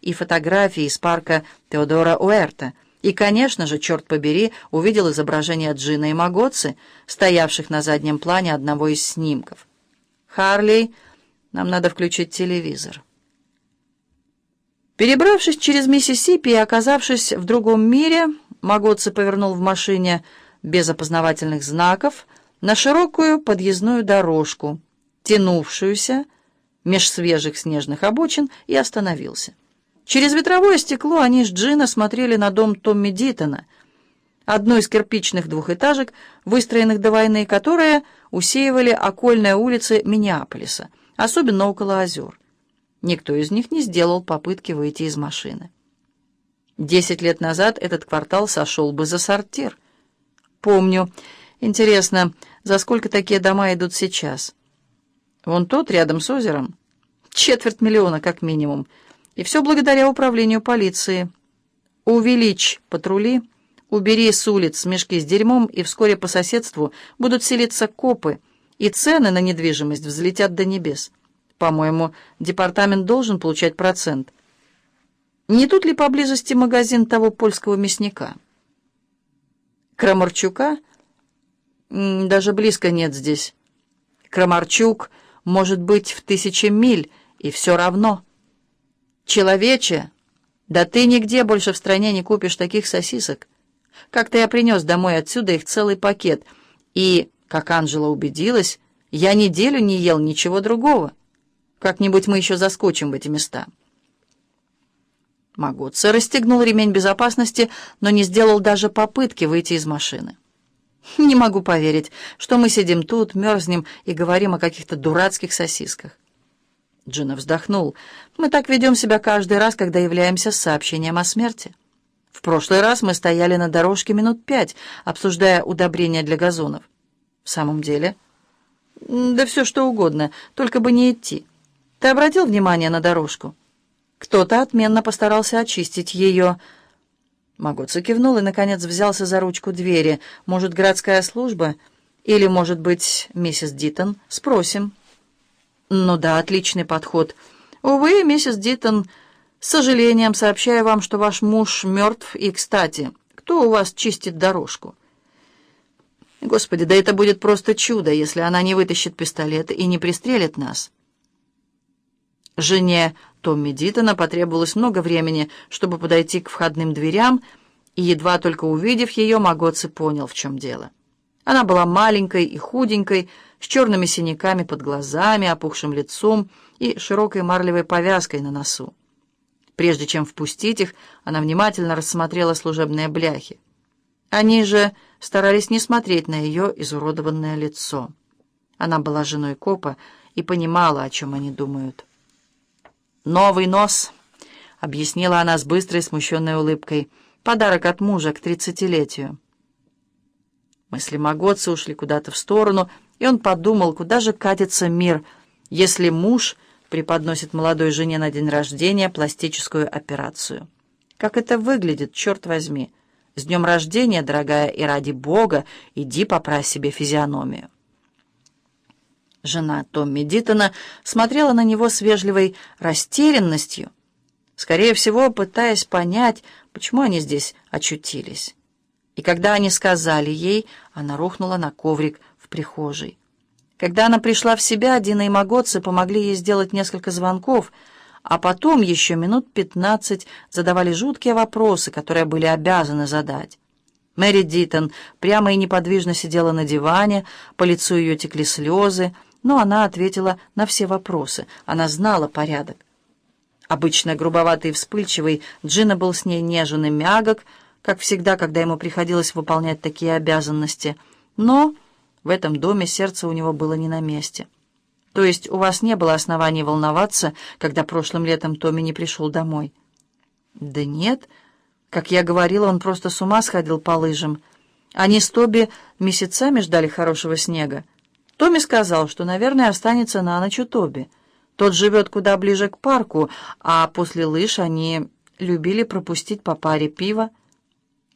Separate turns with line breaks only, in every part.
и фотографии из парка Теодора Уэрта. И, конечно же, черт побери, увидел изображение Джина и Магоци, стоявших на заднем плане одного из снимков. «Харли, нам надо включить телевизор». Перебравшись через Миссисипи и оказавшись в другом мире, Магоци повернул в машине без опознавательных знаков на широкую подъездную дорожку, тянувшуюся меж свежих снежных обочин, и остановился. Через ветровое стекло они с Джина смотрели на дом Томми Дитона, одну из кирпичных двухэтажек, выстроенных до войны, которые усеивали окольные улицы Миннеаполиса, особенно около озер. Никто из них не сделал попытки выйти из машины. Десять лет назад этот квартал сошел бы за сортир. Помню. Интересно, за сколько такие дома идут сейчас? Вон тот, рядом с озером. Четверть миллиона, как минимум. И все благодаря управлению полиции. Увеличь патрули, убери с улиц мешки с дерьмом, и вскоре по соседству будут селиться копы, и цены на недвижимость взлетят до небес. По-моему, департамент должен получать процент. Не тут ли поблизости магазин того польского мясника? Крамарчука? Даже близко нет здесь. Крамарчук может быть в тысячи миль, и все равно. Человече, да ты нигде больше в стране не купишь таких сосисок. Как-то я принес домой отсюда их целый пакет, и, как Анжела убедилась, я неделю не ел ничего другого. Как-нибудь мы еще заскочим в эти места». Магоца расстегнул ремень безопасности, но не сделал даже попытки выйти из машины. «Не могу поверить, что мы сидим тут, мерзнем и говорим о каких-то дурацких сосисках». Джина вздохнул. «Мы так ведем себя каждый раз, когда являемся с сообщением о смерти. В прошлый раз мы стояли на дорожке минут пять, обсуждая удобрения для газонов. В самом деле...» «Да все что угодно, только бы не идти. Ты обратил внимание на дорожку?» Кто-то отменно постарался очистить ее. Магоцу кивнул и, наконец, взялся за ручку двери. «Может, городская служба? Или, может быть, миссис Дитон? Спросим». «Ну да, отличный подход. Увы, миссис Дитон, с сожалением сообщаю вам, что ваш муж мертв, и, кстати, кто у вас чистит дорожку?» «Господи, да это будет просто чудо, если она не вытащит пистолет и не пристрелит нас». Жене Томми Дитона потребовалось много времени, чтобы подойти к входным дверям, и, едва только увидев ее, Магоци понял, в чем дело. Она была маленькой и худенькой, с черными синяками под глазами, опухшим лицом и широкой марлевой повязкой на носу. Прежде чем впустить их, она внимательно рассмотрела служебные бляхи. Они же старались не смотреть на ее изуродованное лицо. Она была женой копа и понимала, о чем они думают. «Новый нос», — объяснила она с быстрой смущенной улыбкой. «Подарок от мужа к тридцатилетию». Мысли Магоца ушли куда-то в сторону, и он подумал, куда же катится мир, если муж преподносит молодой жене на день рождения пластическую операцию. Как это выглядит, черт возьми! С днем рождения, дорогая, и ради бога, иди поправь себе физиономию. Жена Томми Дитона смотрела на него с вежливой растерянностью, скорее всего, пытаясь понять, почему они здесь очутились. И когда они сказали ей, она рухнула на коврик в прихожей. Когда она пришла в себя, Дина и Магоцы помогли ей сделать несколько звонков, а потом еще минут пятнадцать задавали жуткие вопросы, которые были обязаны задать. Мэри Дитон прямо и неподвижно сидела на диване, по лицу ее текли слезы, но она ответила на все вопросы. Она знала порядок. Обычно грубоватый и вспыльчивый, Джина был с ней нежен и мягок, как всегда, когда ему приходилось выполнять такие обязанности. Но в этом доме сердце у него было не на месте. То есть у вас не было оснований волноваться, когда прошлым летом Томми не пришел домой? Да нет. Как я говорила, он просто с ума сходил по лыжам. Они с Тоби месяцами ждали хорошего снега. Томми сказал, что, наверное, останется на ночь у Тоби. Тот живет куда ближе к парку, а после лыж они любили пропустить по паре пива.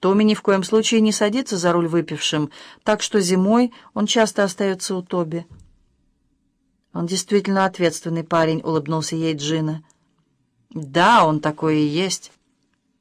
Томми ни в коем случае не садится за руль выпившим, так что зимой он часто остается у Тоби. «Он действительно ответственный парень», — улыбнулся ей Джина. Да, он такой и есть.